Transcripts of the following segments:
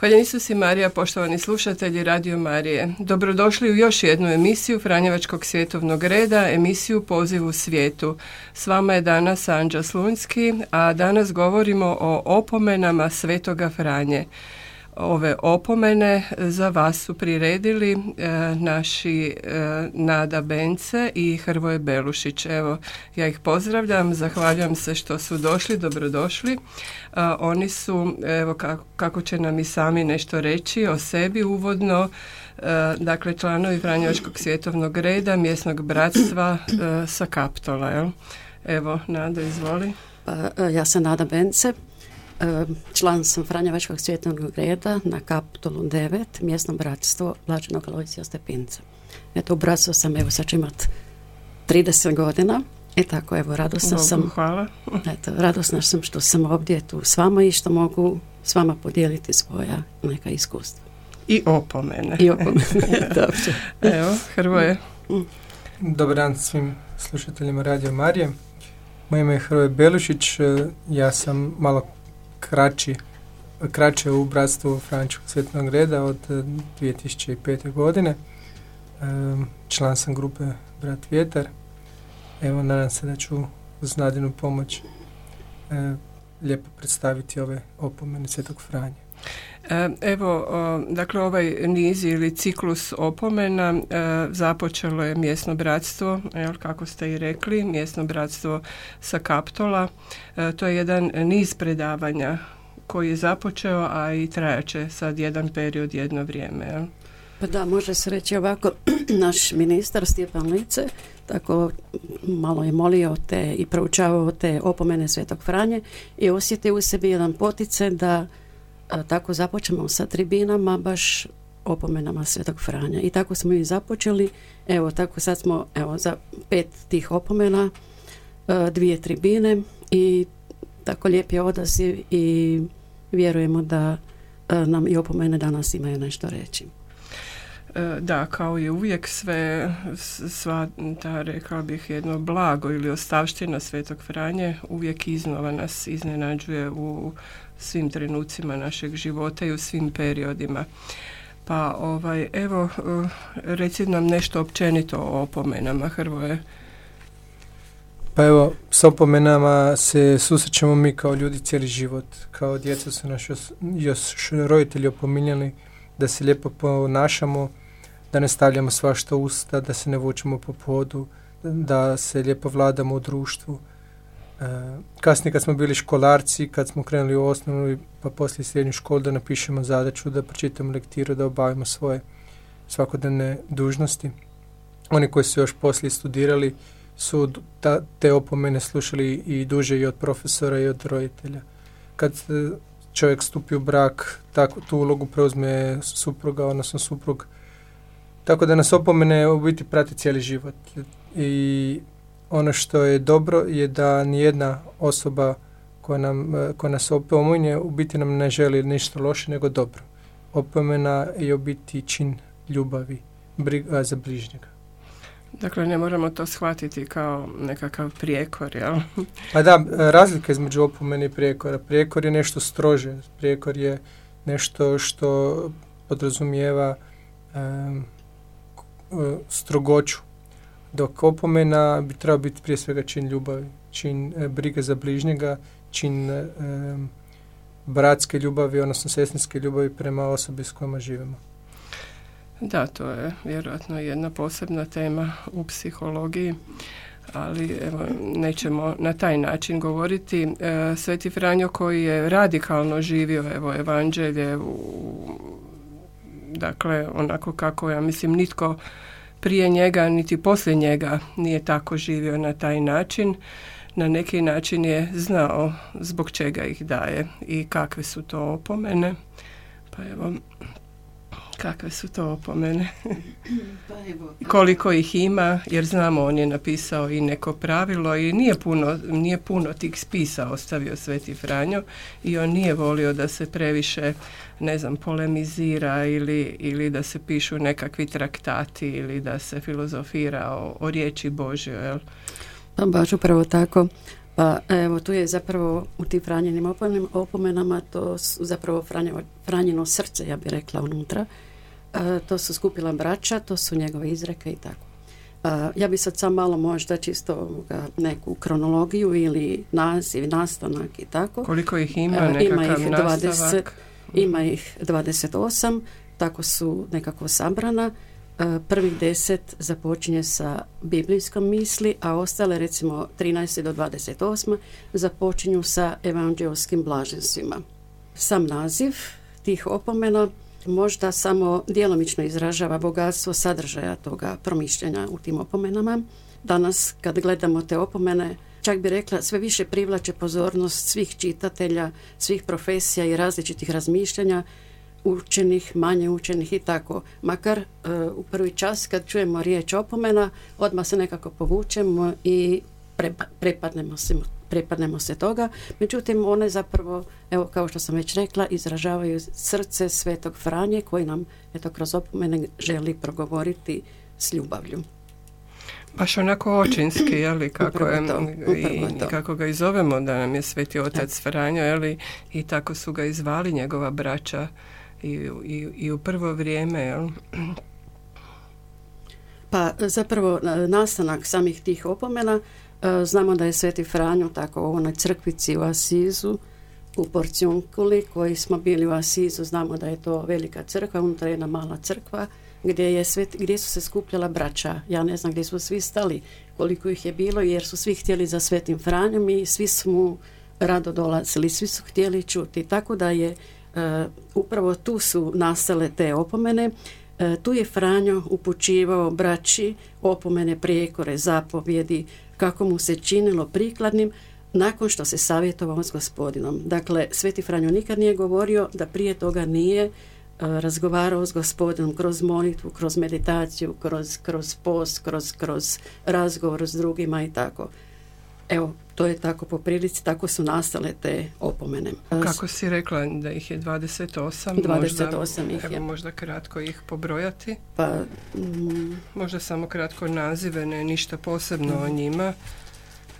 Hvala Isus i Marija, poštovani slušatelji Radio Marije. Dobrodošli u još jednu emisiju Franjevačkog svjetovnog reda, emisiju Poziv u svijetu. S vama je danas Anđa Slunjski, a danas govorimo o opomenama Svetoga Franje ove opomene za vas su priredili e, naši e, Nada Bence i Hrvoje Belušić. Evo, ja ih pozdravljam, zahvaljujem se što su došli, dobrodošli. E, oni su, evo kako, kako će nam i sami nešto reći o sebi uvodno, dakle članovi Franjevačkog svjetovnog reda, mjesnog bratstva sa Kaptola. Jel? Evo, Nada, izvoli. Pa, ja sam Nada Bence, Član sam Franjevačkog svjetovnog reda na Kapitolu 9, mjesno bratstvo Blaženog Alojsija Stepinca. Eto, u bratstvu sam, evo sad ću imat 30 godina. I tako, evo, radosna sam. Hvala. Eto, radosna sam što sam ovdje tu s vama i što mogu s vama podijeliti svoja neka iskustva. I opomene. I opomene, Evo, Hrvoje. Mm. Dobar dan svim slušateljima Radio Marije. Moje ime je Hrvoje Belušić, ja sam malo kraći, kraće u bratstvu Frančkog svjetnog reda od 2005. Eh, godine. Član sam grupe Brat Vjetar. Evo, nadam se da ću uz nadinu pomoć eh, lijepo predstaviti ove opomene Svetog Franje. Eh, evo, dakle ovaj niz ili ciklus opomena započelo je mjesno bratstvo, jel, kako ste i rekli, mjesno bratstvo sa Kaptola. To je jedan niz predavanja koji je započeo, a i trajaće sad jedan period, jedno vrijeme. Jel? Pa da, može se reći ovako, naš ministar Stjepan Lice tako malo je molio te i proučavao te opomene Svetog Franje i osjetio u sebi jedan potice da tako započemo sa tribinama baš opomenama Svetog Franja. I tako smo i započeli. Evo, tako sad smo evo, za pet tih opomena, dvije tribine i tako lijep je odaziv i vjerujemo da nam i opomene danas imaju nešto reći. E, da, kao i uvijek sve, sva ta, rekao bih, jedno blago ili ostavština Svetog Franje uvijek iznova nas iznenađuje u svim trenucima našeg života i u svim periodima. Pa ovaj, evo, e, reci nam nešto općenito o opomenama, Hrvoje. Pa evo, s opomenama se susrećemo mi kao ljudi cijeli život. Kao djeca su naši još roditelji opominjali da se lijepo ponašamo, da ne stavljamo svašta usta, da se ne vučemo po podu, da se lijepo vladamo u društvu. E, kasnije kad smo bili školarci, kad smo krenuli u osnovnu pa poslije srednju školu da napišemo zadaću, da pročitamo lektiru, da obavimo svoje svakodnevne dužnosti. Oni koji su još poslije studirali, su ta, te opomene slušali i duže i od profesora i od roditelja. Kad e, čovjek stupi u brak, tako, tu ulogu preuzme supruga, odnosno suprug. Tako da nas opomene u biti prati cijeli život. I što je dobro je da nijedna osoba koja, nam, e, koja nas opominje u biti nam ne želi ništa loše nego dobro. Opomena je u biti čin ljubavi, briga za bližnjega. Dakle, ne moramo to shvatiti kao nekakav prijekor, jel? Pa da, razlika između opomene i prijekora. Prijekor je nešto strože. Prijekor je nešto što podrazumijeva strogoću. Dok opomena bi trebao biti prije svega čin ljubavi, čin e, brige za bližnjega, čin bratske ljubavi, odnosno sestrinske ljubavi prema osobi s kojima živimo. Da, to je vjerojatno jedna posebna tema u psihologiji, ali evo, nećemo na taj način govoriti. E, Sveti Franjo koji je radikalno živio evo, evanđelje u, dakle, onako kako ja mislim nitko prije njega niti poslije njega nije tako živio na taj način. Na neki način je znao zbog čega ih daje i kakve su to opomene. Pa evo, Kakve su to opomene? Pa Koliko ih ima, jer znamo on je napisao i neko pravilo i nije puno, nije puno tih spisa ostavio Sveti Franjo i on nije volio da se previše ne znam, polemizira ili, ili da se pišu nekakvi traktati ili da se filozofira o, o riječi Božjoj. Jel? Pa baš upravo tako. Pa evo, tu je zapravo u tim Franjenim opomenama, to su zapravo Franjino srce, ja bih rekla, unutra. To su skupila braća, to su njegove izreke i tako. Ja bih sad sam malo možda čisto neku kronologiju ili naziv, nastanak i tako. Koliko ih ima, nekakav ima ih 20, Ima ih 28, tako su nekako sabrana. Prvih deset započinje sa biblijskom misli, a ostale recimo 13. do 28. započinju sa evanđelskim blaženstvima. Sam naziv tih opomena možda samo djelomično izražava bogatstvo sadržaja toga promišljanja u tim opomenama. Danas kad gledamo te opomene, čak bi rekla sve više privlače pozornost svih čitatelja, svih profesija i različitih razmišljanja učenih, manje učenih i tako. Makar e, u prvi čas kad čujemo riječ opomena, odmah se nekako povučemo i prepadnemo se, prepadnemo se toga. Međutim, one zapravo, evo kao što sam već rekla, izražavaju srce svetog Franje koji nam eto kroz opomene želi progovoriti s ljubavlju. Baš onako očinski, jeli, kako, je, i, kako ga i zovemo da nam je sveti otac Franjo, jeli, i tako su ga izvali njegova braća i, i, i u prvo vrijeme, jel? Pa zapravo nastanak samih tih opomena e, znamo da je Sveti Franjo tako u onoj crkvici u Asizu u Porciunkuli koji smo bili u Asizu znamo da je to velika crkva, unutra je jedna mala crkva gdje, je svet, gdje su se skupljala braća. Ja ne znam gdje su svi stali, koliko ih je bilo jer su svi htjeli za Svetim Franjom i svi su mu rado dolazili, svi su htjeli čuti. Tako da je E, upravo tu su nastale te opomene. E, tu je Franjo upućivao braći opomene, prijekore, zapovjedi, kako mu se činilo prikladnim nakon što se savjetovao s gospodinom. Dakle, Sveti Franjo nikad nije govorio da prije toga nije e, razgovarao s gospodinom kroz molitvu, kroz meditaciju, kroz, kroz post, kroz, kroz razgovor s drugima i tako. Evo, to je tako po prilici, tako su nastale te opomene. Kako si rekla da ih je 28? 28 možda, ih je. Evo možda kratko ih pobrojati. Pa, mm, možda samo kratko nazive, ne ništa posebno o njima.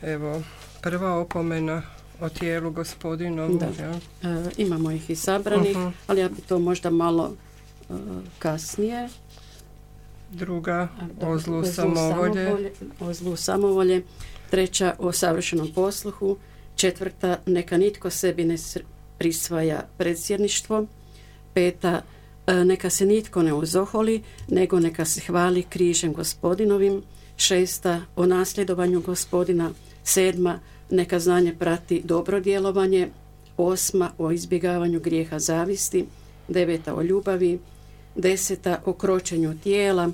Evo, prva opomena o tijelu gospodinom. Ja. E, imamo ih i sabranih, uh ali ja bi to možda malo e, kasnije. Druga, o zlu samovolje. O zlu samovolje treća o savršenom posluhu, četvrta neka nitko sebi ne prisvaja predsjedništvo, peta e, neka se nitko ne uzoholi, nego neka se hvali križem gospodinovim, šesta o nasljedovanju gospodina, sedma neka znanje prati dobro djelovanje, osma o izbjegavanju grijeha zavisti, deveta o ljubavi, deseta o kročenju tijela,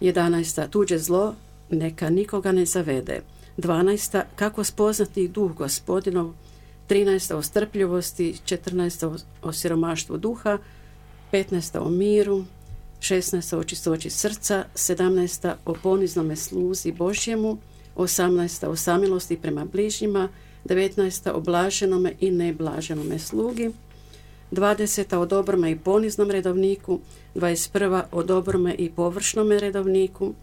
jedanajsta tuđe zlo, neka nikoga ne zavede. 12. Kako spoznati duh gospodinov, 13. o strpljivosti, 14. o siromaštvu duha, 15. o miru, 16. o čistoći srca, 17. o poniznome sluzi Božjemu, 18. o samilosti prema bližnjima, 19. o blaženome i neblaženome slugi, 20. o dobrome i poniznom redovniku, 21. o dobrome i površnome redovniku,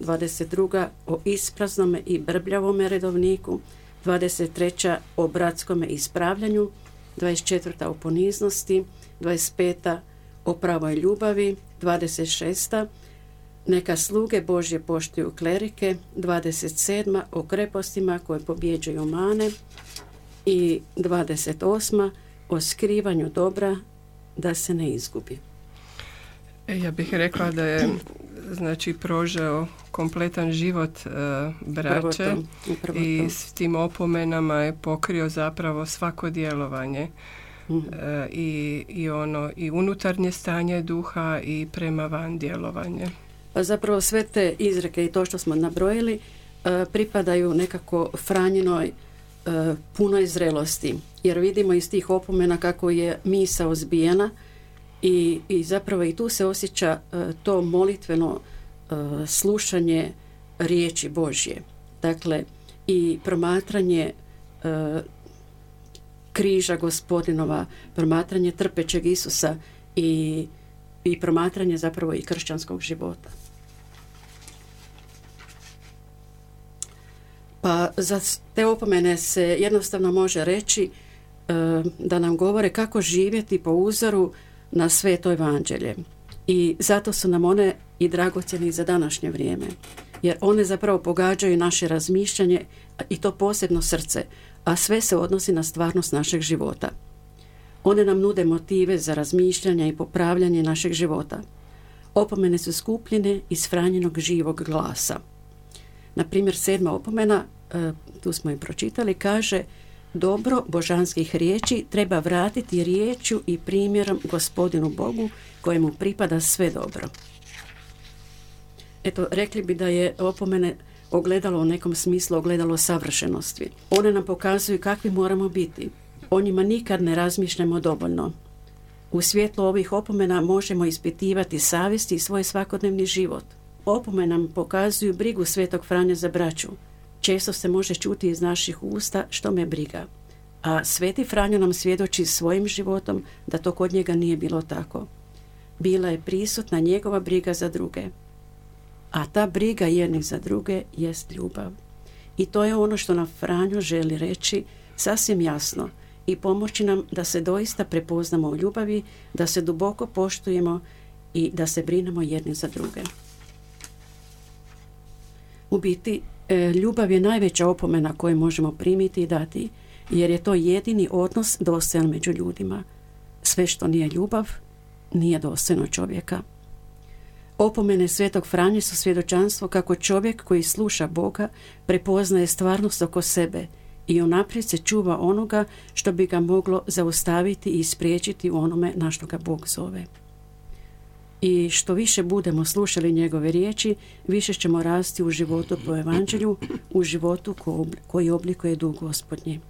22. o ispraznome i brbljavome redovniku, 23. o bratskome ispravljanju, 24. o poniznosti, 25. o pravoj ljubavi, 26. neka sluge Božje poštuju klerike, 27. o krepostima koje pobjeđuju mane i 28. o skrivanju dobra da se ne izgubi. E, ja bih rekla da je znači prožeo kompletan život e, braće i s tim opomenama je pokrio zapravo svako djelovanje mhm. e, i, i ono i unutarnje stanje duha i prema van djelovanje. Pa zapravo sve te izreke i to što smo nabrojili e, pripadaju nekako Franjinoj punoj zrelosti jer vidimo iz tih opomena kako je misa ozbijena i, i zapravo i tu se osjeća e, to molitveno e, slušanje riječi Božje. Dakle, i promatranje e, križa gospodinova, promatranje trpećeg Isusa i, i promatranje zapravo i kršćanskog života. Pa za te opomene se jednostavno može reći e, da nam govore kako živjeti po uzoru na sveto evanđelje. I zato su nam one i dragocjeni za današnje vrijeme. Jer one zapravo pogađaju naše razmišljanje i to posebno srce, a sve se odnosi na stvarnost našeg života. One nam nude motive za razmišljanje i popravljanje našeg života. Opomene su skupljene iz franjenog živog glasa. Na primjer, sedma opomena, e, tu smo i pročitali, kaže dobro božanskih riječi treba vratiti riječju i primjerom gospodinu Bogu kojemu pripada sve dobro. Eto, rekli bi da je opomene ogledalo u nekom smislu ogledalo savršenosti. One nam pokazuju kakvi moramo biti. O njima nikad ne razmišljamo dovoljno. U svjetlu ovih opomena možemo ispitivati savjesti i svoj svakodnevni život. Opomene nam pokazuju brigu svetog Franja za braću. Često se može čuti iz naših usta što me briga. A sveti Franjo nam svjedoči svojim životom da to kod njega nije bilo tako. Bila je prisutna njegova briga za druge. A ta briga jednih za druge jest ljubav. I to je ono što nam Franjo želi reći sasvim jasno i pomoći nam da se doista prepoznamo u ljubavi, da se duboko poštujemo i da se brinemo jedni za druge. U biti, ljubav je najveća opomena koju možemo primiti i dati, jer je to jedini odnos dostojan među ljudima. Sve što nije ljubav, nije dostojno čovjeka. Opomene Svetog Franje su svjedočanstvo kako čovjek koji sluša Boga prepoznaje stvarnost oko sebe i unaprijed se čuva onoga što bi ga moglo zaustaviti i spriječiti u onome na što ga Bog zove. I što više budemo slušali njegove riječi, više ćemo rasti u životu po evanđelju, u životu koji oblikuje duh gospodnji.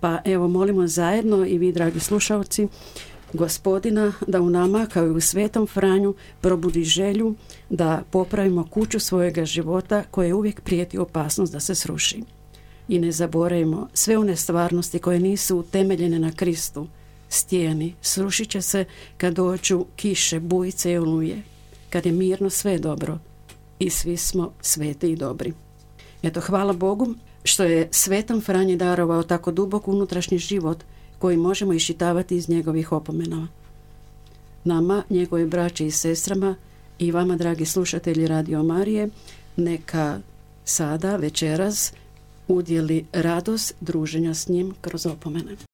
Pa evo molimo zajedno i vi dragi slušalci gospodina da u nama kao i u svetom Franju probudi želju da popravimo kuću svojega života koje uvijek prijeti opasnost da se sruši. I ne zaboravimo sve one stvarnosti koje nisu utemeljene na Kristu, stijeni, srušit će se kad dođu kiše, bujice i oluje, kad je mirno sve dobro i svi smo sveti i dobri. Eto, hvala Bogu što je svetom Franji darovao tako dubok unutrašnji život koji možemo iščitavati iz njegovih opomena. Nama, njegove braće i sestrama i vama, dragi slušatelji Radio Marije, neka sada, večeras, udjeli radost druženja s njim kroz opomene.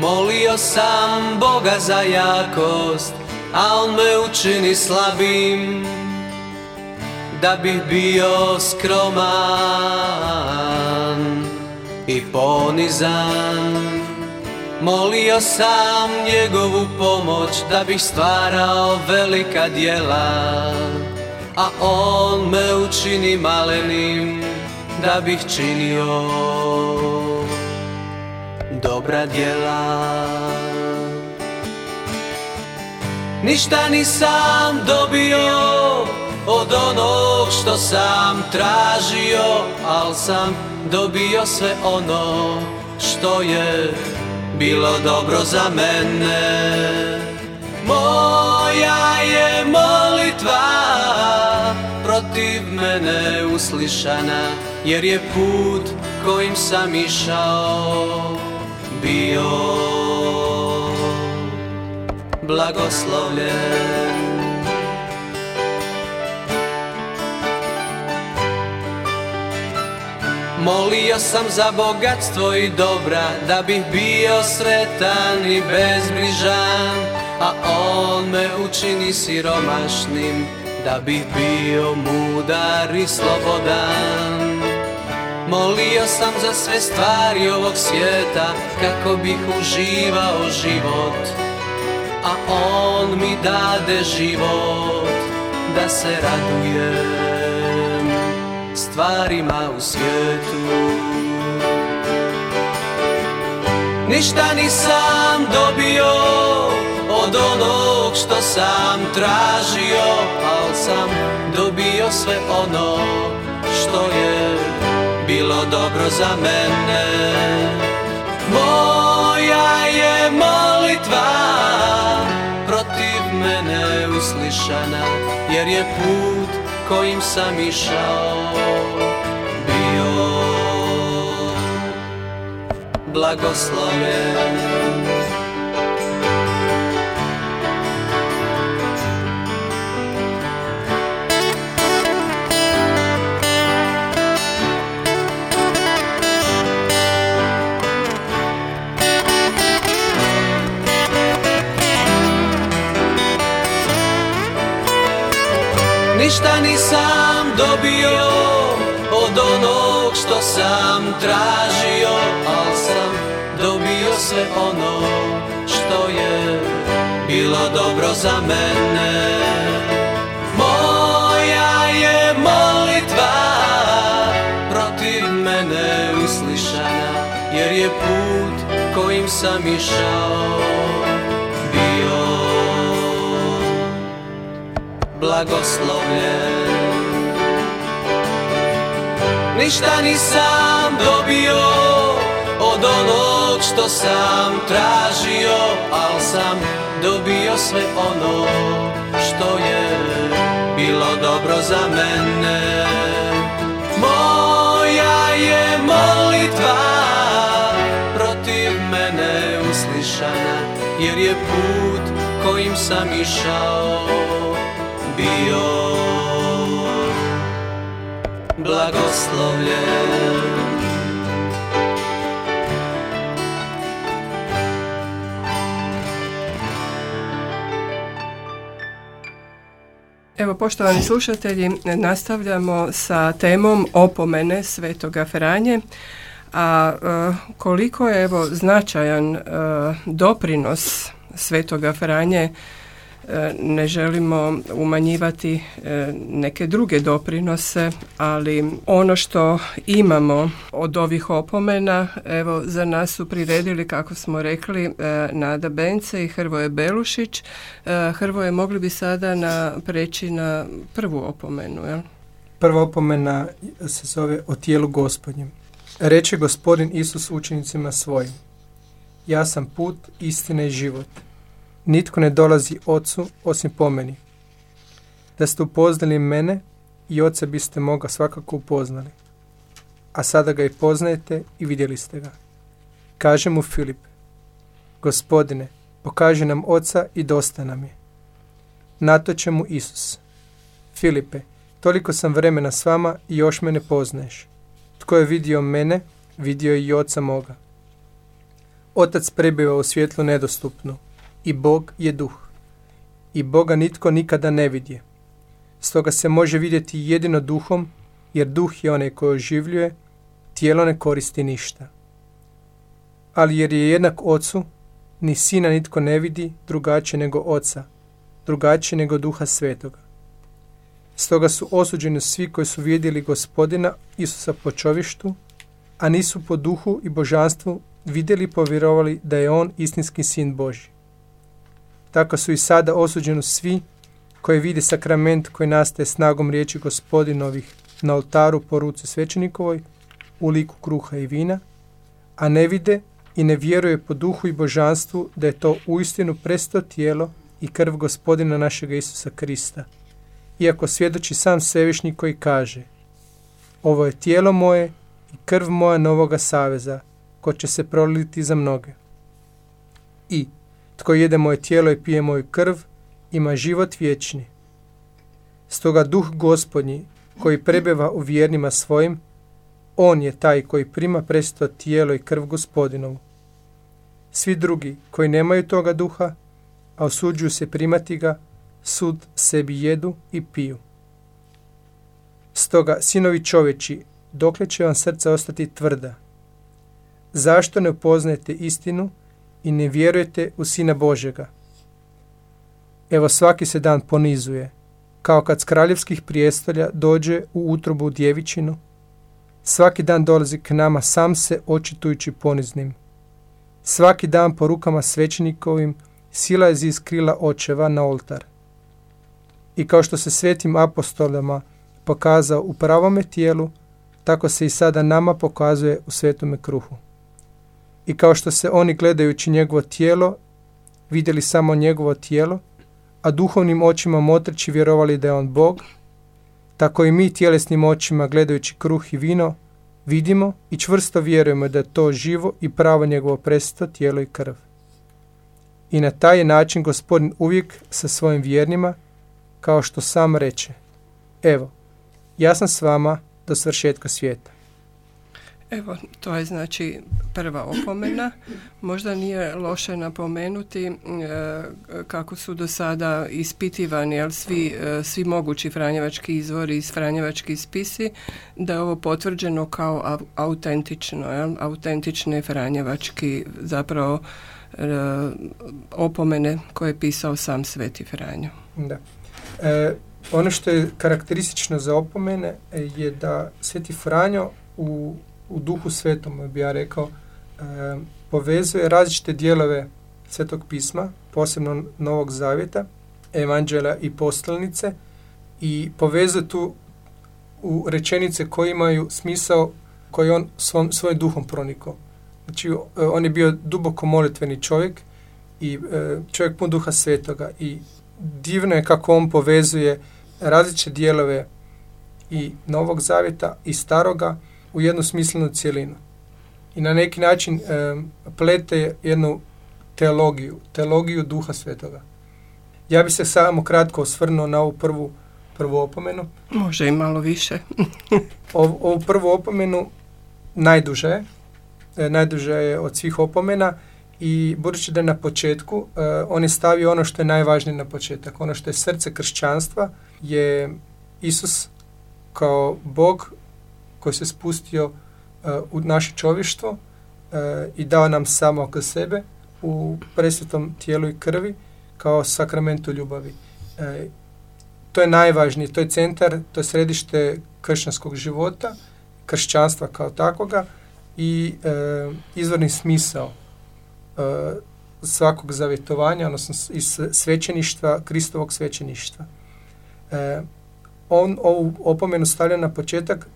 Molio sam Boga za jakost, a on me učini slabim Da bih bio skroman i ponizan. Molio sam njegovu pomoć da bih stvarao velika djela A on me učini malenim da bih činio dobra djela. Ništa nisam dobio od onog što sam tražio Al sam dobio sve ono što je bilo dobro za mene. Moja je molitva protiv mene uslišana Jer je put kojim sam išao bio blagoslovljen. Molio sam za bogatstvo i dobra Da bih bio sretan i bezbrižan A on me učini siromašnim Da bih bio mudar i slobodan Molio sam za sve stvari ovog svijeta Kako bih uživao život. A on mi dade život Da se radujem Stvarima u svijetu. Ništa nisam dobio od onog što sam tražio Al sam dobio sve ono što je bilo dobro za mene. Moja je molitva mene uslišana Jer je put kojim sam išao Bio blagosloven Ništa nisam dobio od onog što sam tražio Al sam dobio sve ono što je bilo dobro za mene. Moja je molitva protiv mene uslišana Jer je put kojim sam išao blagoslovljen. Ništa nisam dobio od onog što sam tražio Al sam dobio sve ono što je bilo dobro za mene. Moja je molitva protiv mene uslišana Jer je put kojim sam išao bio blagoslovljen. Evo, poštovani slušatelji, nastavljamo sa temom opomene Svetoga Franje, a e, koliko je evo značajan e, doprinos Svetoga Franje ne želimo umanjivati e, neke druge doprinose, ali ono što imamo od ovih opomena, evo za nas su priredili, kako smo rekli, e, Nada Bence i Hrvoje Belušić. Hrvoje, mogli bi sada na, preći na prvu opomenu, jel? Prva opomena se zove o tijelu gospodnjem. Reče gospodin Isus učenicima svojim. Ja sam put, istina i život. Nitko ne dolazi ocu osim po meni. Da ste upoznali mene i oca biste moga svakako upoznali. A sada ga i poznajete i vidjeli ste ga. Kaže mu Filip, gospodine, pokaži nam oca i dosta nam je. Nato će mu Isus. Filipe, toliko sam vremena s vama i još me ne poznaješ. Tko je vidio mene, vidio je i oca moga. Otac prebiva u svjetlu nedostupnu, i Bog je duh. I Boga nitko nikada ne vidje. Stoga se može vidjeti jedino duhom, jer duh je onaj koji oživljuje, tijelo ne koristi ništa. Ali jer je jednak ocu, ni sina nitko ne vidi drugačije nego oca, drugačije nego duha svetoga. Stoga su osuđeni svi koji su vidjeli gospodina Isusa po čovištu, a nisu po duhu i božanstvu vidjeli i povjerovali da je on istinski sin Boži. Tako su i sada osuđeni svi koji vide sakrament koji nastaje snagom riječi gospodinovih na oltaru po ruci svećenikovoj u liku kruha i vina, a ne vide i ne vjeruje po duhu i božanstvu da je to uistinu presto tijelo i krv gospodina našega Isusa Krista. Iako svjedoči sam svevišnji koji kaže Ovo je tijelo moje i krv moja novoga saveza, ko će se proliti za mnoge. I tko jede moje tijelo i pije moju krv, ima život vječni. Stoga duh gospodnji, koji prebeva u vjernima svojim, on je taj koji prima presto tijelo i krv gospodinovu. Svi drugi koji nemaju toga duha, a osuđuju se primati ga, sud sebi jedu i piju. Stoga, sinovi čovječi, dokle će vam srca ostati tvrda? Zašto ne upoznajete istinu, i ne vjerujete u Sina Božega. Evo svaki se dan ponizuje, kao kad s kraljevskih prijestolja dođe u utrobu djevičinu, svaki dan dolazi k nama sam se očitujući poniznim. Svaki dan po rukama svećenikovim sila je iz krila očeva na oltar. I kao što se svetim apostolama pokazao u pravome tijelu, tako se i sada nama pokazuje u svetome kruhu i kao što se oni gledajući njegovo tijelo vidjeli samo njegovo tijelo, a duhovnim očima motreći vjerovali da je on Bog, tako i mi tjelesnim očima gledajući kruh i vino, vidimo i čvrsto vjerujemo da je to živo i pravo njegovo presto tijelo i krv. I na taj način gospodin uvijek sa svojim vjernima, kao što sam reče, evo, ja sam s vama do svršetka svijeta. Evo, to je znači prva opomena. Možda nije loše napomenuti e, kako su do sada ispitivani jel, svi, e, svi mogući franjevački izvori iz franjevački spisi, da je ovo potvrđeno kao autentično, jel, autentične franjevački zapravo e, opomene koje je pisao sam Sveti Franjo. Da. ono što je karakteristično za opomene je da Sveti Franjo u u duhu svetom, bi ja rekao, e, povezuje različite dijelove svetog pisma, posebno Novog Zavjeta, Evanđela i poslanice i povezuje tu u rečenice koje imaju smisao koji on svom, svojim duhom pronikao. Znači, e, on je bio duboko molitveni čovjek i e, čovjek pun duha svetoga i divno je kako on povezuje različite dijelove i Novog Zavjeta i Staroga u jednu smislenu cjelinu. I na neki način plete jednu teologiju, teologiju duha svetoga. Ja bi se samo kratko osvrnuo na ovu prvu, prvu opomenu. Može i malo više. ovu, prvu opomenu najduže je, e, najduže je od svih opomena i budući da je na početku, e, on je stavio ono što je najvažnije na početak. Ono što je srce kršćanstva je Isus kao Bog koji se spustio uh, u naše čovještvo uh, i dao nam samo oko sebe u presvetom tijelu i krvi kao sakramentu ljubavi. Uh, to je najvažnije, to je centar, to je središte kršćanskog života, kršćanstva kao takvoga i izvorni smisao svakog zavjetovanja, odnosno iz svećeništva, Kristovog svećeništva. On ovu opomenu stavlja na početak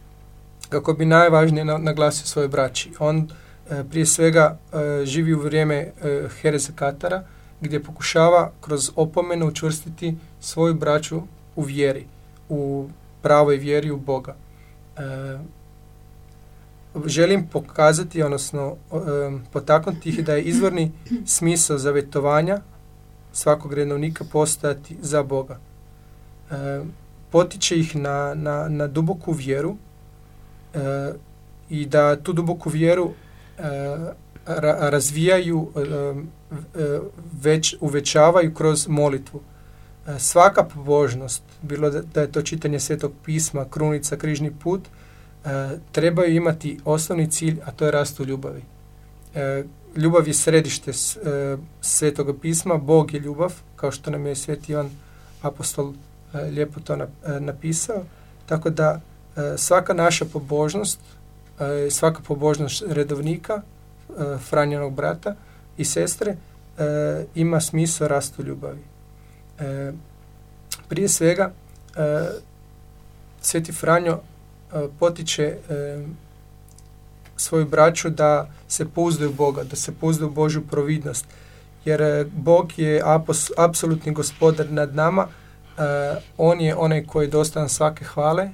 kako bi najvažnije naglasio svoje braći. On e, prije svega e, živi u vrijeme e, Hereze Katara, gdje pokušava kroz opomenu učvrstiti svoju braću u vjeri, u pravoj vjeri u Boga. Želim pokazati, odnosno potaknuti ih da je izvorni smisao zavjetovanja svakog redovnika postojati za Boga. Potiče ih na, na, na duboku vjeru, E, i da tu duboku vjeru e, razvijaju, e, već uvećavaju kroz molitvu. Svaka pobožnost, bilo da je to čitanje svetog pisma, krunica, križni put, trebaju imati osnovni cilj, a to je rast u ljubavi. Ljubav je središte svetog pisma, Bog je ljubav, kao što nam je sveti Ivan apostol lijepo to napisao, tako da E, svaka naša pobožnost, e, svaka pobožnost redovnika, e, Franjenog brata i sestre ima smisao rastu ljubavi. Prije svega, Sveti Franjo potiče svoju braću da se pouzdaju Boga, da se pouzdaju Božju providnost. Jer Bog je apsolutni gospodar nad nama, on je onaj koji je dostan svake hvale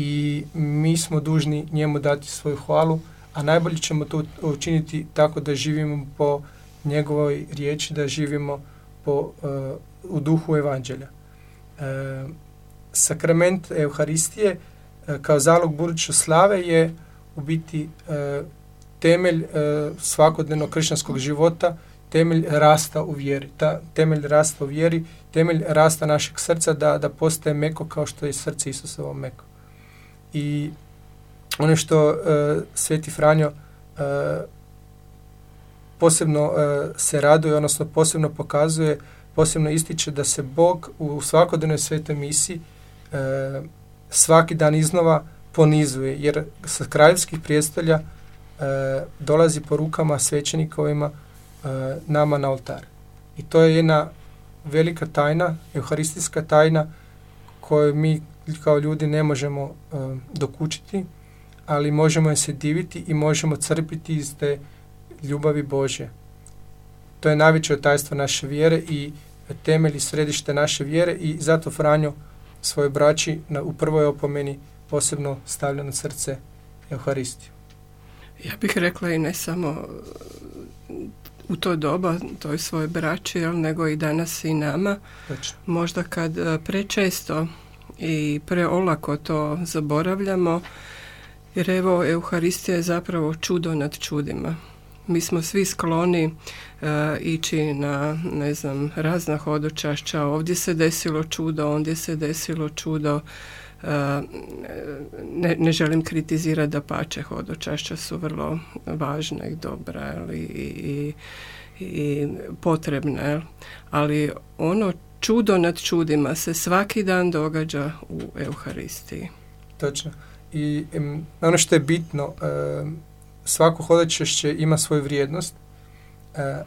i mi smo dužni njemu dati svoju hvalu, a najbolje ćemo to učiniti tako da živimo po njegovoj riječi, da živimo po, uh, u duhu evanđelja. Uh, sakrament Euharistije uh, kao zalog buduće slave je u biti temelj svakodnevnog kršćanskog života, temelj rasta u vjeri. Ta, temelj rasta u vjeri, temelj rasta našeg srca da, da postaje meko kao što je srce Isusovo meko i ono što uh, Sveti Franjo uh, posebno uh, se raduje, odnosno posebno pokazuje, posebno ističe da se Bog u svakodnevnoj svetoj misiji svaki dan iznova ponizuje, jer sa kraljevskih prijestolja dolazi po rukama svećenikovima nama na oltar. I to je jedna velika tajna, euharistijska tajna koju mi kao ljudi ne možemo uh, dokučiti, ali možemo je se diviti i možemo crpiti iz te ljubavi Bože. To je najveće tajstvo naše vjere i temelj i središte naše vjere i zato Franjo svoje braći na, u prvoj opomeni posebno stavlja na srce Euharistiju. Ja bih rekla i ne samo u to doba toj svoje braći, jel, nego i danas i nama. Možda kad e, prečesto i preolako to zaboravljamo, jer evo Euharistija je zapravo čudo nad čudima. Mi smo svi skloni uh, ići na, ne znam, razna hodočašća. Ovdje se desilo čudo, ondje se desilo čudo. Uh, ne, ne želim kritizirati da pače hodočašća su vrlo važna i dobra ali, i, i potrebne. Ali ono čudo nad čudima se svaki dan događa u Euharistiji. Točno. I ono što je bitno, svako hodočašće ima svoju vrijednost, e,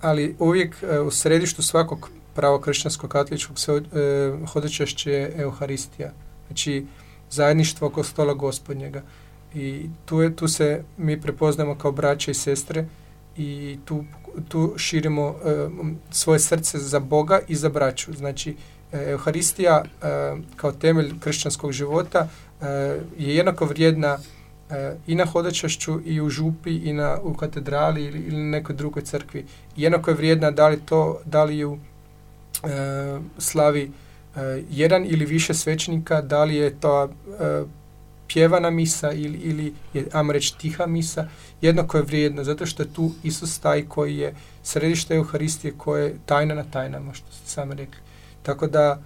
ali uvijek e, u središtu svakog pravokršćanskog katoličkog e, hodočašće je Euharistija. Znači, zajedništvo oko stola gospodnjega. I tu, je, tu se mi prepoznamo kao braće i sestre i tu, tu širimo svoje srce za Boga i za braću. Znači, Euharistija kao temelj kršćanskog života je jednako vrijedna i na hodočašću i u župi i na, u katedrali ili, ili nekoj drugoj crkvi. Jednako je vrijedna da li to, da li ju e, slavi e, jedan ili više svećnika, da li je to e, pjevana misa ili, ili je, ajmo reći, tiha misa, jednako je vrijedna, zato što je tu Isus taj koji je središte Euharistije, koje je tajna na tajnama, što ste sami rekli. Tako da,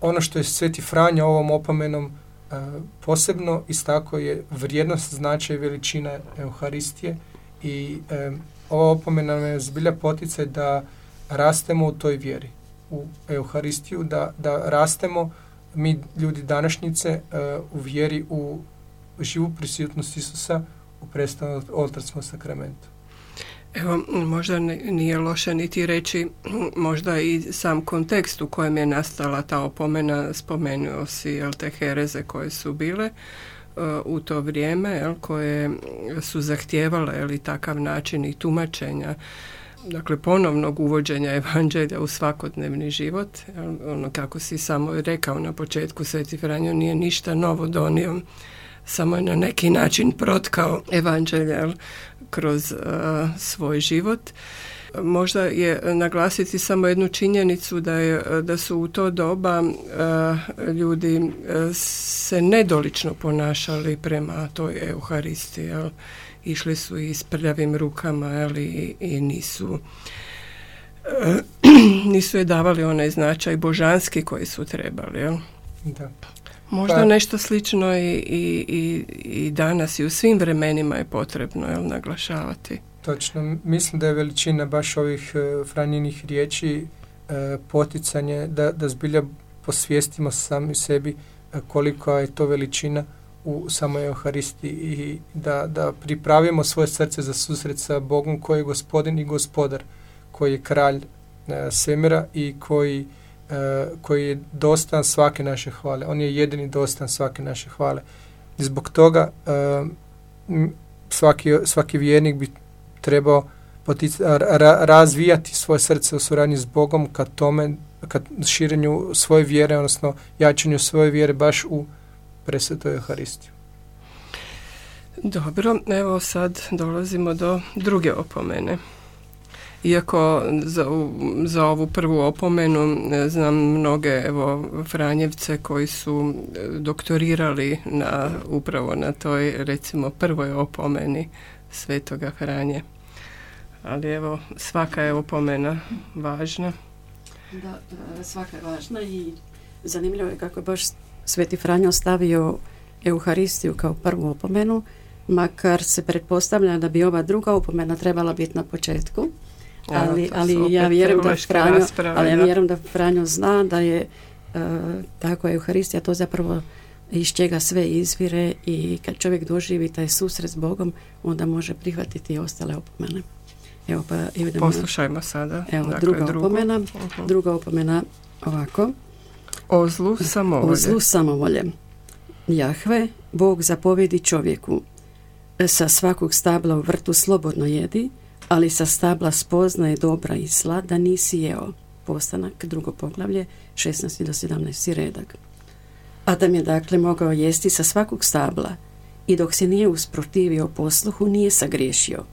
ono što je Sveti Franja ovom opomenom E, posebno istako je vrijednost, značaj i veličina Euharistije i e, ova opomena me zbilja poticaj da rastemo u toj vjeri, u Euharistiju, da, da rastemo mi ljudi današnjice e, u vjeri u živu prisutnost Isusa u predstavnom oltarskom sakramentu. Evo, možda nije loše niti reći možda i sam kontekst u kojem je nastala ta opomena, spomenuo si jel, te hereze koje su bile e, u to vrijeme, jel, koje su zahtijevale jel, takav način i tumačenja dakle ponovnog uvođenja evanđelja u svakodnevni život. Ono kako si samo rekao na početku, Sveti Franjo nije ništa novo donio, samo je na neki način protkao evanđelja kroz uh, svoj život. Možda je naglasiti samo jednu činjenicu da, je, da su u to doba uh, ljudi uh, se nedolično ponašali prema toj Euharisti. Jel? Išli su i s prljavim rukama jel? I, i nisu nisu je davali onaj značaj božanski koji su trebali. Jel? Da. Možda pa- nešto slično i, i, i, i danas i u svim vremenima je potrebno jel, naglašavati. Točno, mislim da je veličina baš ovih e, franjenih riječi e, poticanje da, da zbilja posvijestimo sami sebi e, koliko je to veličina u samoj Euharisti i da, da pripravimo svoje srce za susret sa Bogom koji je gospodin i gospodar, koji je kralj e, svemira i koji E, koji je dostan svake naše hvale. On je jedini dostan svake naše hvale. I zbog toga e, svaki, svaki vjernik bi trebao razvijati svoje srce u suradnji s Bogom ka tome, ka širenju svoje vjere, odnosno jačanju svoje vjere baš u presvetoj Euharistiju. Dobro, evo sad dolazimo do druge opomene. Iako za, za ovu prvu opomenu e, znam mnoge evo Franjevce koji su e, doktorirali na, upravo na toj recimo prvoj opomeni Svetoga Franje. Ali evo svaka je opomena važna. Da, svaka je važna i zanimljivo je kako je baš Sveti Franjo stavio Euharistiju kao prvu opomenu, makar se pretpostavlja da bi ova druga opomena trebala biti na početku ali, ali ja vjerujem da Franjo, ali ja vjerujem da Franjo zna da je uh, tako Euharistija to zapravo iz čega sve izvire i kad čovjek doživi taj susret s Bogom onda može prihvatiti i ostale opomene. Evo pa idemo. Poslušajmo sada. Evo dakle, druga drugu. opomena. Uh-huh. Druga opomena ovako. O zlu samovolje. O zlu samovolje. Jahve, Bog zapovedi čovjeku sa svakog stabla u vrtu slobodno jedi, ali sa stabla spoznaje dobra i zla da nisi jeo. Postanak, drugo poglavlje, 16. do 17. redak. Adam je dakle mogao jesti sa svakog stabla i dok se nije usprotivio posluhu nije sagriješio.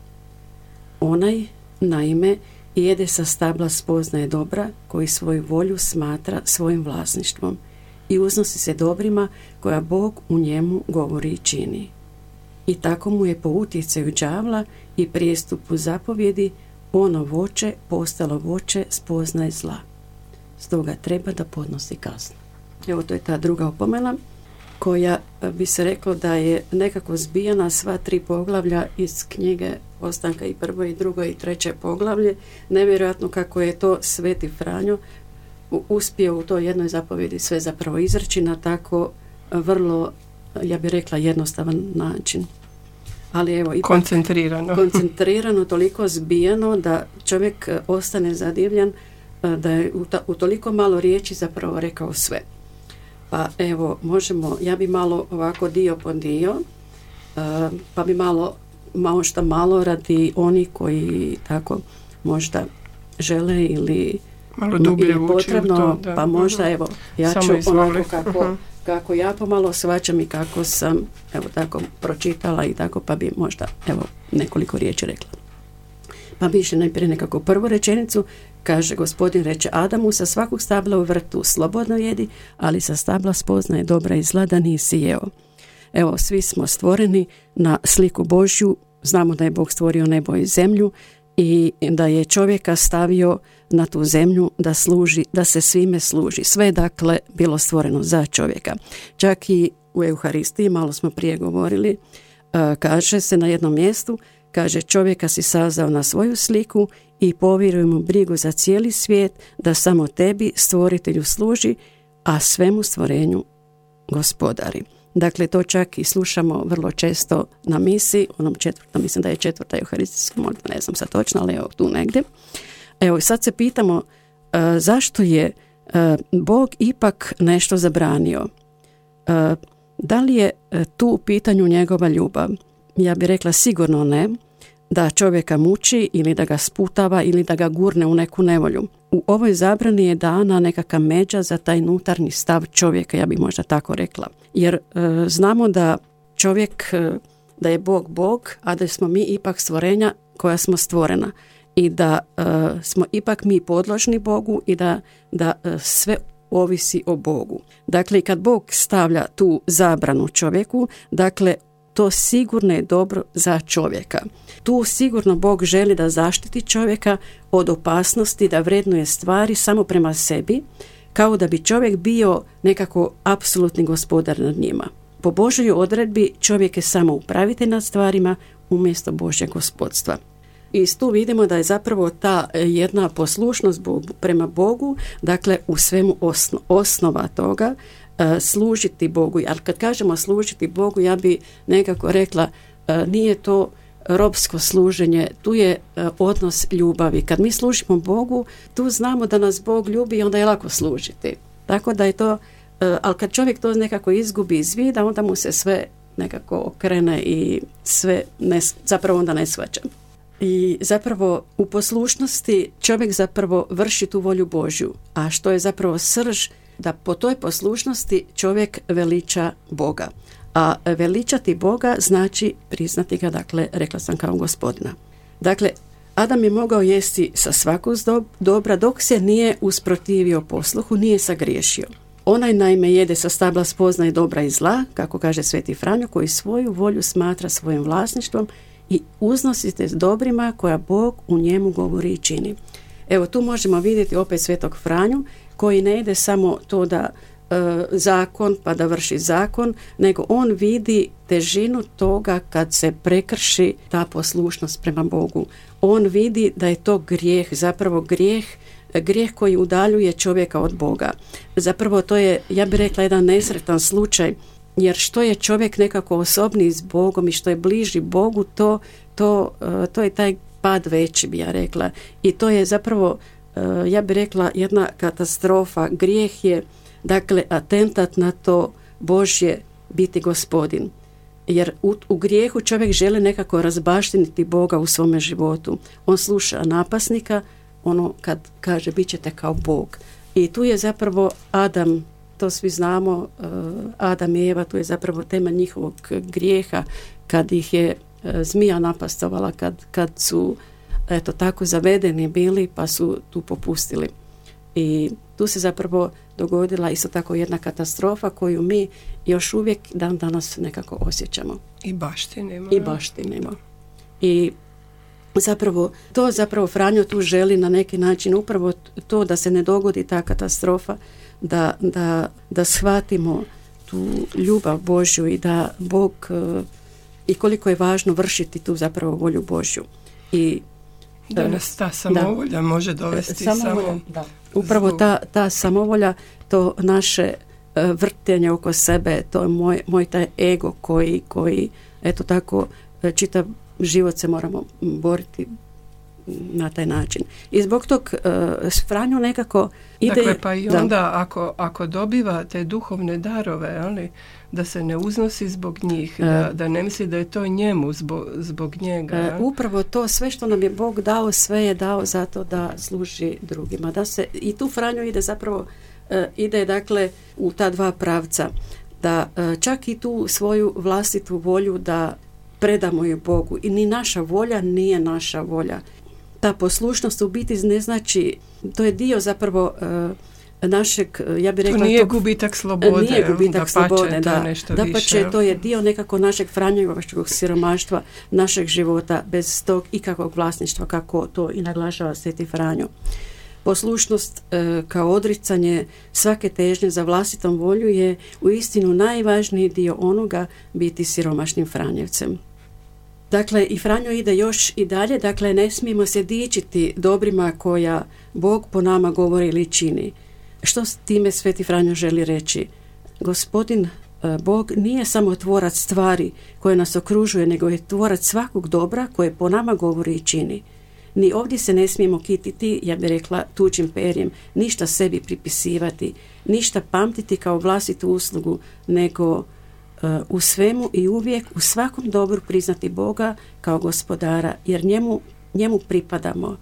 Onaj, naime, jede sa stabla spoznaje dobra koji svoju volju smatra svojim vlasništvom i uznosi se dobrima koja Bog u njemu govori i čini. I tako mu je po utjecaju đavla i prijestupu zapovjedi ono voće postalo voće spoznaje zla. Stoga treba da podnosi kaznu. Evo to je ta druga opomena koja bi se reklo da je nekako zbijena sva tri poglavlja iz knjige Ostanka i prvo i drugo i treće poglavlje. Nevjerojatno kako je to Sveti Franjo uspio u toj jednoj zapovjedi sve zapravo izreći na tako vrlo, ja bih rekla, jednostavan način. Ali evo, ipak koncentrirano. koncentrirano, toliko zbijeno da čovjek ostane zadivljan da je u, u toliko malo riječi zapravo rekao sve. Pa evo, možemo, ja bi malo ovako dio po dio, e, pa bi malo, malo šta malo radi oni koji tako možda žele ili malo dublje potrebno, pa možda mhm. evo, ja ću onako kako, mhm. kako ja pomalo svačam i kako sam evo tako pročitala i tako pa bi možda evo nekoliko riječi rekla. Pa bi išli najprije nekako prvu rečenicu, kaže gospodin reče Adamu, sa svakog stabla u vrtu slobodno jedi, ali sa stabla spoznaje dobra i zla da nisi jeo. Evo, svi smo stvoreni na sliku Božju, znamo da je Bog stvorio nebo i zemlju i da je čovjeka stavio na tu zemlju da služi, da se svime služi. Sve dakle bilo stvoreno za čovjeka. Čak i u Euharistiji, malo smo prije govorili, e, kaže se na jednom mjestu Kaže, čovjeka si sazao na svoju sliku i povjeruj mu brigu za cijeli svijet da samo tebi, stvoritelju, služi, a svemu stvorenju gospodari. Dakle, to čak i slušamo vrlo često na misi, onom četvrtom, mislim da je četvrta euharistijska molitva, ne znam sad točno, ali evo tu negdje. Evo, sad se pitamo e, zašto je e, Bog ipak nešto zabranio. E, da li je tu u pitanju njegova ljubav? Ja bih rekla sigurno ne, da čovjeka muči ili da ga sputava ili da ga gurne u neku nevolju. U ovoj zabrani je dana nekakva međa za taj unutarnji stav čovjeka, ja bih možda tako rekla. Jer e, znamo da čovjek, e, da je Bog Bog, a da smo mi ipak stvorenja koja smo stvorena i da e, smo ipak mi podložni Bogu i da, da sve ovisi o Bogu. Dakle, kad Bog stavlja tu zabranu čovjeku, dakle, to sigurno je dobro za čovjeka. Tu sigurno Bog želi da zaštiti čovjeka od opasnosti da vrednuje stvari samo prema sebi, kao da bi čovjek bio nekako apsolutni gospodar nad njima. Po Božoj odredbi čovjek je samo upravitelj nad stvarima umjesto Božjeg gospodstva. I tu vidimo da je zapravo ta jedna poslušnost prema Bogu, dakle u svemu osnova toga, E, služiti Bogu. Ali kad kažemo služiti Bogu, ja bi nekako rekla e, nije to robsko služenje, tu je e, odnos ljubavi. Kad mi služimo Bogu, tu znamo da nas Bog ljubi i onda je lako služiti. Tako da je to, ali kad čovjek to nekako izgubi iz vida, onda mu se sve nekako okrene i sve ne, zapravo onda ne svađa. I zapravo u poslušnosti čovjek zapravo vrši tu volju Božju, a što je zapravo srž da po toj poslušnosti čovjek veliča Boga. A veličati Boga znači priznati ga, dakle, rekla sam kao gospodina. Dakle, Adam je mogao jesti sa svakog dobra dok se nije usprotivio posluhu, nije sagriješio. Onaj naime jede sa stabla spoznaje dobra i zla, kako kaže Sveti Franjo, koji svoju volju smatra svojim vlasništvom i uznosite s dobrima koja Bog u njemu govori i čini. Evo tu možemo vidjeti opet Svetog Franju koji ne ide samo to da e, zakon pa da vrši zakon, nego on vidi težinu toga kad se prekrši ta poslušnost prema Bogu. On vidi da je to grijeh, zapravo grijeh grijeh koji udaljuje čovjeka od Boga. Zapravo to je, ja bih rekla, jedan nesretan slučaj, jer što je čovjek nekako osobniji s Bogom i što je bliži Bogu, to, to, e, to je taj pad veći, bi ja rekla. I to je zapravo ja bih rekla jedna katastrofa. Grijeh je dakle atentat na to Božje biti gospodin. jer u, u grijehu čovjek želi nekako razbaštiniti Boga u svome životu. On sluša napasnika, ono kad kaže bit ćete kao Bog. I tu je zapravo Adam, to svi znamo, uh, Adam i Eva, tu je zapravo tema njihovog grijeha kad ih je uh, zmija napastovala, kad, kad su eto tako zavedeni bili pa su tu popustili. I tu se zapravo dogodila isto tako jedna katastrofa koju mi još uvijek dan danas nekako osjećamo. I baštinimo. I baštinimo. I zapravo, to zapravo Franjo tu želi na neki način upravo to da se ne dogodi ta katastrofa, da, da, da shvatimo tu ljubav Božju i da Bog e, i koliko je važno vršiti tu zapravo volju Božju. I da nas ta samovolja može dovesti samo... Da. Upravo ta, ta samovolja, to naše e, vrtenje oko sebe, to je moj, moj taj ego koji, koji eto tako, e, čitav život se moramo boriti na taj način. I zbog tog uh, Franjo nekako ide... Dakle, pa i onda ako, ako dobiva te duhovne darove, ali da se ne uznosi zbog njih, da, da ne misli da je to njemu zbog, zbog njega. upravo to, sve što nam je Bog dao, sve je dao zato da služi drugima. Da se, I tu Franjo ide zapravo, ide dakle u ta dva pravca. Da čak i tu svoju vlastitu volju da predamo je Bogu i ni naša volja nije naša volja. Ta poslušnost u biti ne znači, to je dio zapravo našeg, e, ja bih rekla... To nije gubitak slobode. Nije gubitak da slobode, da. Nešto da pa će, to je dio nekako našeg franjegovačkog siromaštva, našeg života, bez tog ikakvog vlasništva, kako to i naglašava Sveti Franjo. Poslušnost e, kao odricanje svake težnje za vlastitom volju je u istinu najvažniji dio onoga biti siromašnim Franjevcem. Dakle, i Franjo ide još i dalje, dakle, ne smijemo se dičiti dobrima koja Bog po nama govori ili čini. Što s time Sveti Franjo želi reći? Gospodin e, Bog nije samo tvorac stvari koje nas okružuje, nego je tvorac svakog dobra koje po nama govori i čini. Ni ovdje se ne smijemo kititi, ja bih rekla, tuđim perjem, ništa sebi pripisivati, ništa pamtiti kao vlastitu uslugu, nego e, u svemu i uvijek u svakom dobru priznati Boga kao gospodara, jer njemu, njemu pripadamo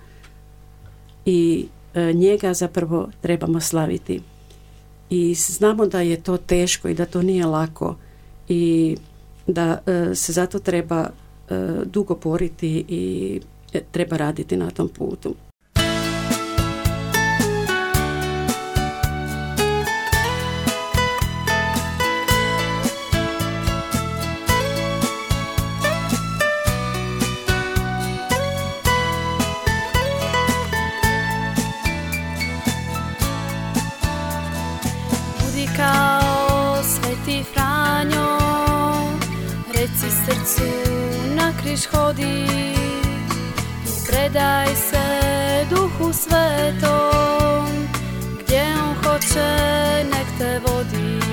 i njega zapravo trebamo slaviti. I znamo da je to teško i da to nije lako i da e, se zato treba dugo boriti i treba raditi na tom putu. Kao sveti Franjo, reci srcu na križ hodi. Predaj se duhu svetom, gdje on hoće nek te vodi.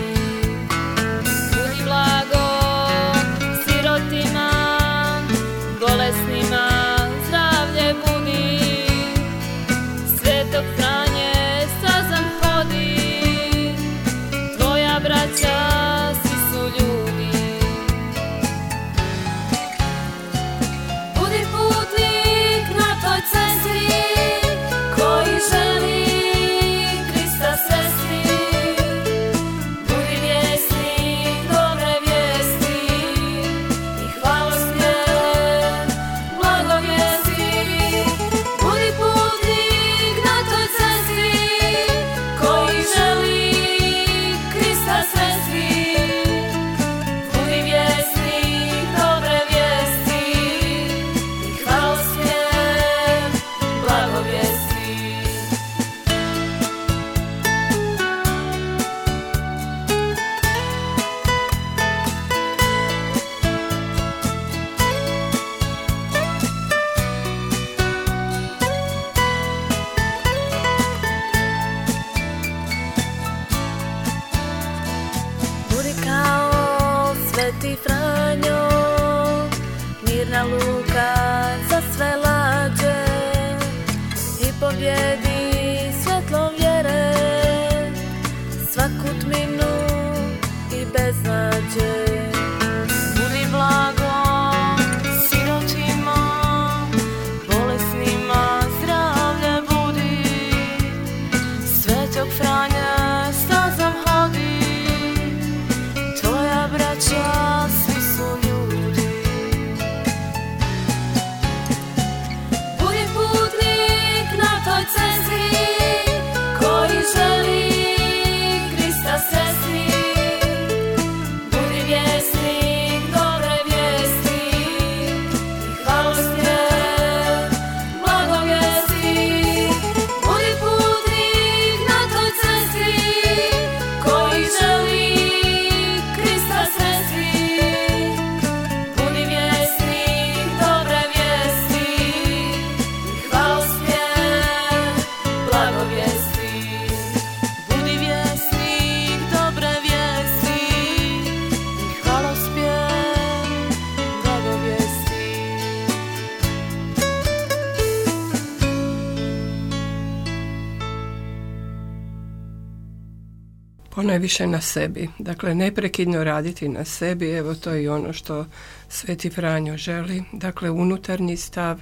Ponajviše na sebi. Dakle, neprekidno raditi na sebi, evo to je ono što Sveti Franjo želi. Dakle, unutarnji stav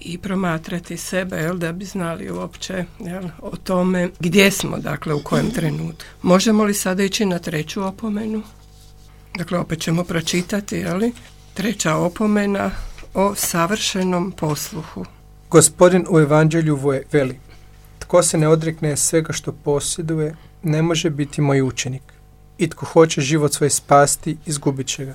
i promatrati sebe, jel, da bi znali uopće jel, o tome gdje smo, dakle, u kojem trenutku. Možemo li sada ići na treću opomenu? Dakle, opet ćemo pročitati, jeli? Treća opomena o savršenom posluhu. Gospodin u evanđelju veli, tko se ne odrekne svega što posjeduje, ne može biti moj učenik. I tko hoće život svoj spasti, izgubit će ga.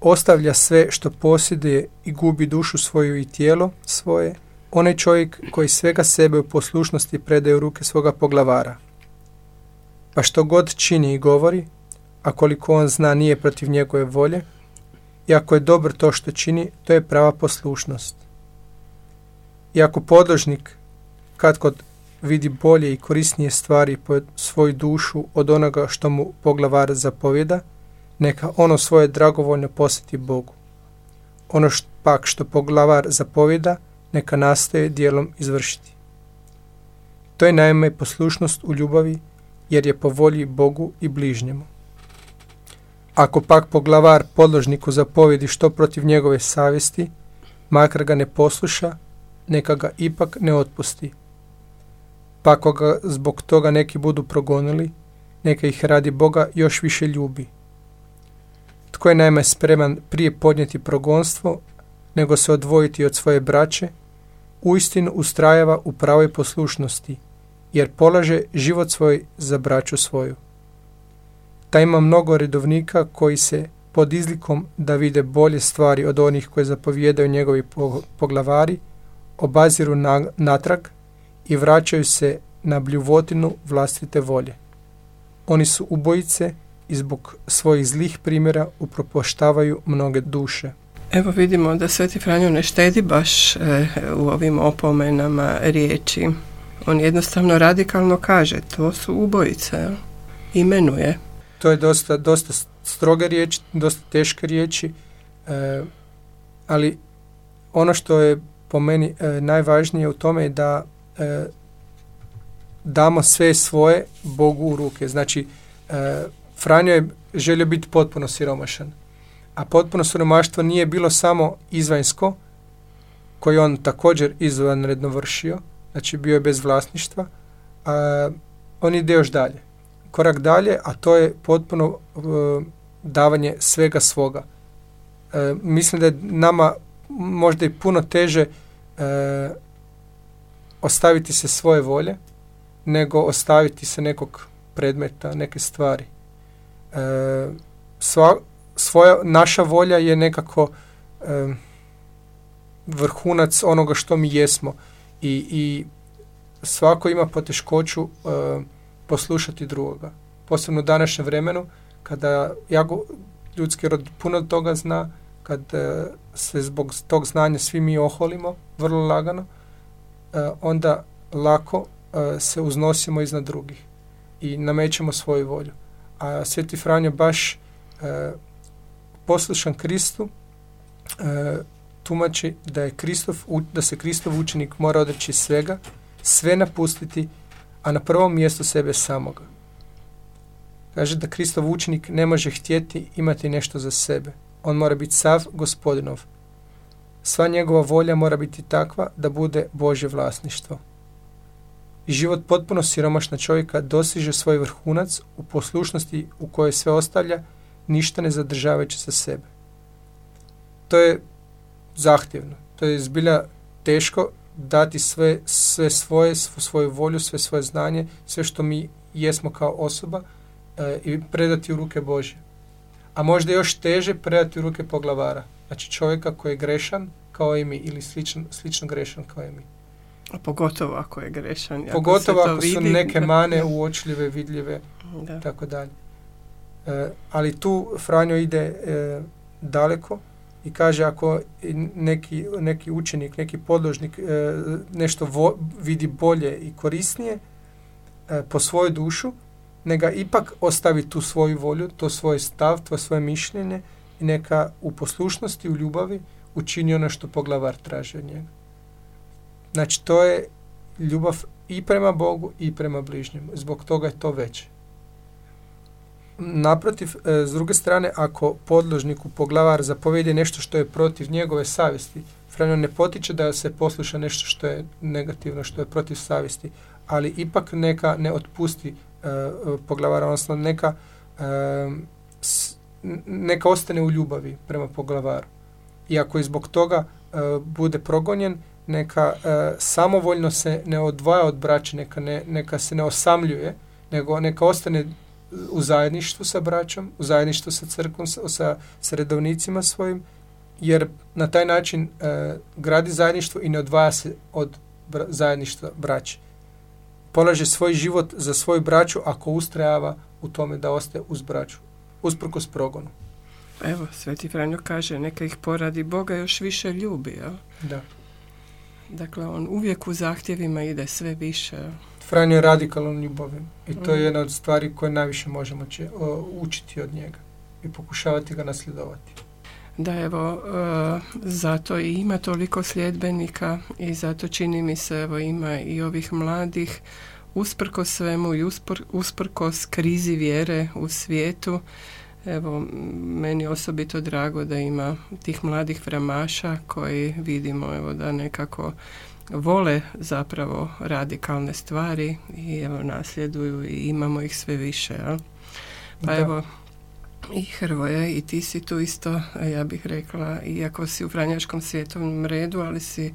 Ostavlja sve što posjeduje i gubi dušu svoju i tijelo svoje, onaj čovjek koji svega sebe u poslušnosti predaje u ruke svoga poglavara. Pa što god čini i govori, a koliko on zna nije protiv njegove volje, i ako je dobro to što čini, to je prava poslušnost. I ako podložnik kad kod vidi bolje i korisnije stvari po svoju dušu od onoga što mu poglavar zapovjeda, neka ono svoje dragovoljno posjeti Bogu. Ono št- pak što poglavar zapovjeda, neka nastoje dijelom izvršiti. To je naime poslušnost u ljubavi, jer je po volji Bogu i bližnjemu. Ako pak poglavar podložniku zapovjedi što protiv njegove savjesti, makar ga ne posluša, neka ga ipak ne otpusti. Pa ako ga zbog toga neki budu progonili, neka ih radi Boga još više ljubi. Tko je naime spreman prije podnijeti progonstvo, nego se odvojiti od svoje braće, uistinu ustrajava u pravoj poslušnosti, jer polaže život svoj za braću svoju. Ta ima mnogo redovnika koji se pod izlikom da vide bolje stvari od onih koje zapovjedaju njegovi po- poglavari, obaziru na, natrag i vraćaju se na bljuvotinu vlastite volje. Oni su ubojice i zbog svojih zlih primjera upropoštavaju mnoge duše. Evo vidimo da Sveti Franjo ne štedi baš e, u ovim opomenama riječi. On jednostavno radikalno kaže, to su ubojice, imenuje. To je dosta, dosta stroge riječi, dosta teške riječi, e, ali ono što je po meni e, najvažnije u tome je da e, damo sve svoje Bogu u ruke. Znači, e, Franjo je želio biti potpuno siromašan, a potpuno siromaštvo nije bilo samo izvanjsko, koje on također izvanredno vršio, znači bio je bez vlasništva, a, on ide još dalje korak dalje, a to je potpuno e, davanje svega svoga. E, mislim da je nama možda i puno teže e, ostaviti se svoje volje nego ostaviti se nekog predmeta, neke stvari. E, sva, svoja, naša volja je nekako e, vrhunac onoga što mi jesmo i, i svako ima poteškoću e, poslušati drugoga. Posebno u današnjem vremenu, kada jako ljudski rod puno toga zna, kad e, se zbog tog znanja svi mi oholimo, vrlo lagano, onda lako e, se uznosimo iznad drugih i namećemo svoju volju. A Sveti Franjo baš e, poslušan Kristu e, tumači da je Kristov, da se Kristov učenik mora odreći svega, sve napustiti a na prvom mjestu sebe samoga. Kaže da Kristov učenik ne može htjeti imati nešto za sebe. On mora biti sav gospodinov. Sva njegova volja mora biti takva da bude Božje vlasništvo. Život potpuno siromašna čovjeka dosiže svoj vrhunac u poslušnosti u kojoj sve ostavlja, ništa ne zadržavajući za sebe. To je zahtjevno. To je zbilja teško dati sve, sve svoje, svoju volju, sve svoje znanje, sve što mi jesmo kao osoba e, i predati u ruke Božje. A možda još teže predati u ruke poglavara. Znači čovjeka koji je grešan kao i mi ili slično, slično grešan kao i mi. A pogotovo ako je grešan. ako Pogotovo to ako su vidi, neke mane uočljive, vidljive Da. tako dalje. E, ali tu Franjo ide e, daleko i kaže ako neki, neki učenik, neki podložnik e, nešto vo- vidi bolje i korisnije e, po svoju dušu, neka ipak ostavi tu svoju volju, to svoj stav, to svoje mišljenje i neka u poslušnosti, u ljubavi učini ono što poglavar traži od njega. Znači to je ljubav i prema Bogu i prema bližnjemu. Zbog toga je to veće. naprotiv, e, s druge strane, ako podložniku poglavar zapovedi nešto što je protiv njegove savjesti, Franjo ne potiče da se posluša nešto što je negativno, što je protiv savjesti, ali ipak neka ne otpusti poglavara, odnosno neka, e, neka ostane u ljubavi prema poglavaru. I ako i zbog toga e, bude progonjen, neka e, samovoljno se ne odvaja od braće, neka, ne, neka se ne osamljuje, nego neka ostane u zajedništvu sa braćom, u zajedništvu sa crkvom, sa, sa, redovnicima svojim, jer na taj način e, gradi zajedništvo i ne odvaja se od bra- zajedništva braće. Polaže svoj život za svoju braću ako ustrajava u tome da ostaje uz braću, usprkos progonu. Evo, Sveti Franjo kaže, neka ih poradi Boga još više ljubi, jel? Da. Dakle, on uvijek u zahtjevima ide sve više. Franjo je radikalan ljubavim i to je Mm. jedna od stvari koje najviše možemo će, o, učiti od njega i pokušavati ga nasljedovati. Da, evo, e, zato i ima toliko sljedbenika i zato čini mi se, evo, ima i ovih mladih, usprko svemu i uspor, usprkos krizi vjere u svijetu. Evo, meni osobito drago da ima tih mladih framaša koji vidimo, evo, da nekako vole zapravo radikalne stvari i evo nasljeduju i imamo ih sve više, jel? Pa Da. evo, i Hrvoje, i ti si tu isto, ja bih rekla, iako si u Franjaškom svjetovnom redu, ali si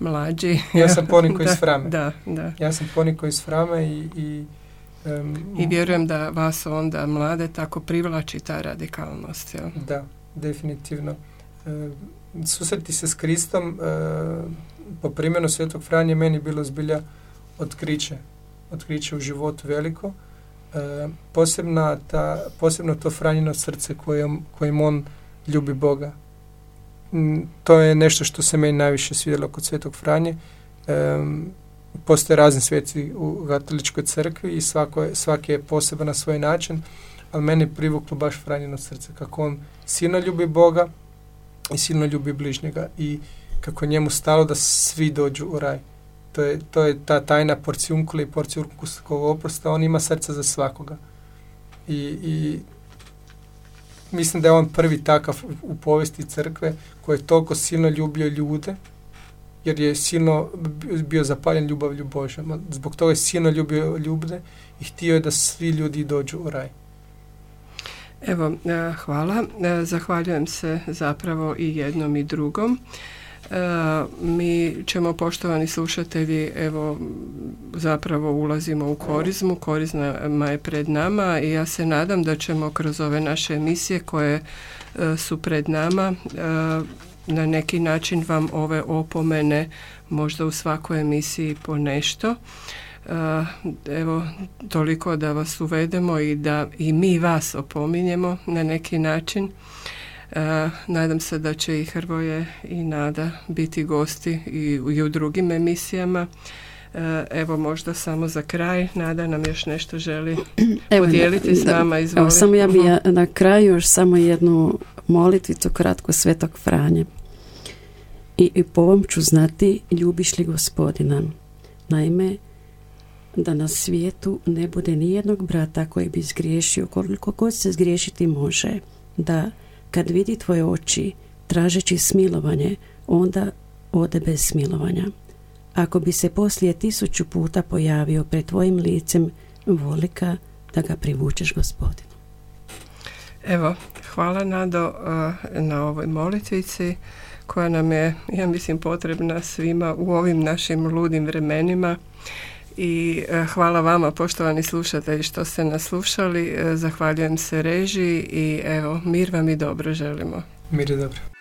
mlađi. Ja sam poniko iz Frame. Da, da. Ja sam poniko iz Frame i, i, em, I vjerujem da vas onda mlade tako privlači ta radikalnost. Jel? Da, definitivno. E, susreti se s Kristom e, po primjenu Svetog Franje meni bilo zbilja otkriće. Otkriće u životu veliko. E, posebna ta, posebno to Franjino srce kojim, kojim on ljubi Boga. To je nešto što se meni najviše svidjelo kod Svetog Franje. E, postoje razni sveci u katoličkoj crkvi i svako svaki je poseban na svoj način, ali mene je privuklo baš Franjino srce, kako on silno ljubi Boga i silno ljubi bližnjega i kako je njemu stalo da svi dođu u raj. To je, to je ta tajna porcijunkula i porcijunkulskog oprosta, on ima srca za svakoga. I, I mislim da je on prvi takav u, povijesti crkve koji je toliko silno ljubio ljude, jer je silno bi- bio zapaljen ljubavlju Božjom. Zbog toga je silno ljubio ljude i htio je da svi ljudi dođu u raj. Evo, e, hvala. E, Zahvaljujem se zapravo i jednom i drugom. E, Mi ćemo, poštovani slušatelji, evo, zapravo ulazimo u korizmu, korizma je pred nama i ja se nadam da ćemo kroz ove naše emisije koje e, su pred nama e, na neki način vam ove opomene možda u svakoj emisiji po nešto evo toliko da vas uvedemo i da i mi vas opominjemo na neki način. Uh, nadam se da će i Hrvoje i Nada biti gosti i, u- i u drugim emisijama. Uh, evo možda samo za kraj, Nada nam još nešto želi Evo, podijeliti s nama, Evo, samo ja bi Mhm. ja na kraju još samo jednu molitvicu kratko Svetog Franje. I, I po ovom ću znati ljubiš li gospodina. Naime, da na svijetu ne bude ni jednog brata koji bi zgriješio koliko god se zgriješiti može. Da kad vidi tvoje oči tražeći smilovanje, onda ode bez smilovanja. Ako bi se poslije tisuću puta pojavio pred tvojim licem, volika da ga privučeš gospodinu. Evo, hvala Nado uh, na ovoj molitvici koja nam je, ja mislim, potrebna svima u ovim našim ludim vremenima. I uh, hvala vama, poštovani slušatelji, što ste nas slušali. Uh, Zahvaljujem se režiji i evo, mir vam i dobro želimo. Mir je dobro.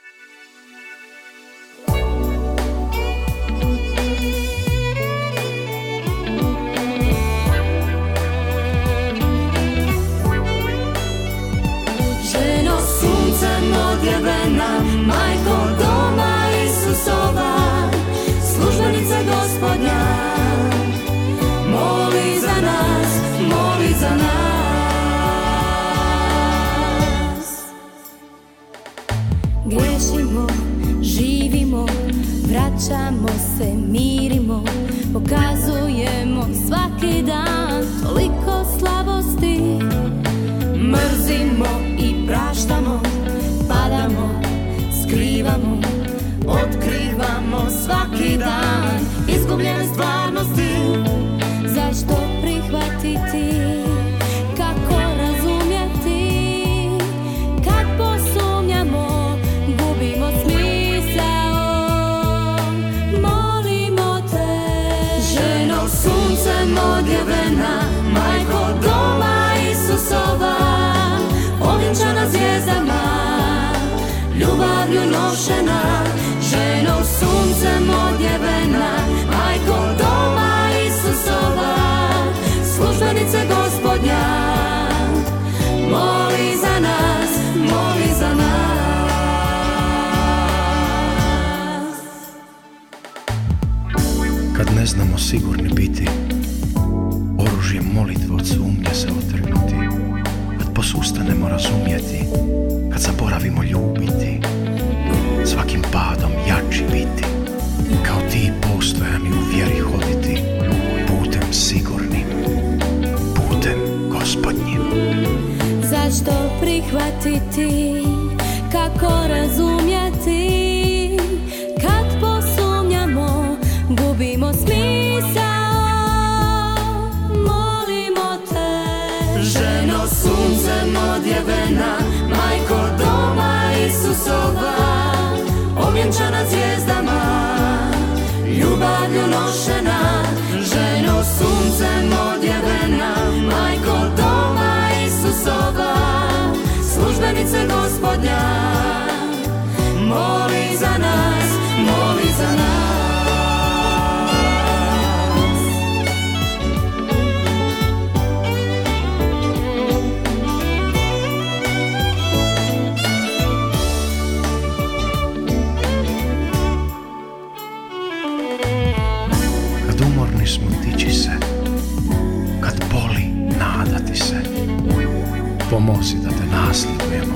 pomozi da te nasljedujemo,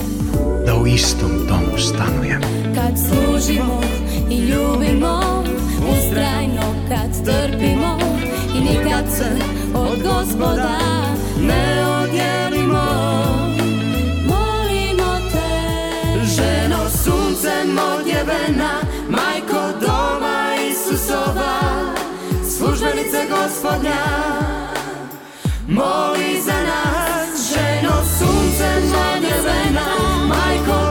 da u istom domu stanujemo. Kad služimo i ljubimo, ustrajno kad trpimo i nikad se od gospoda ne odjelimo. Molimo te, ženo suncem odjevena, majko doma Isusova, službenice gospodnja, molimo Michael.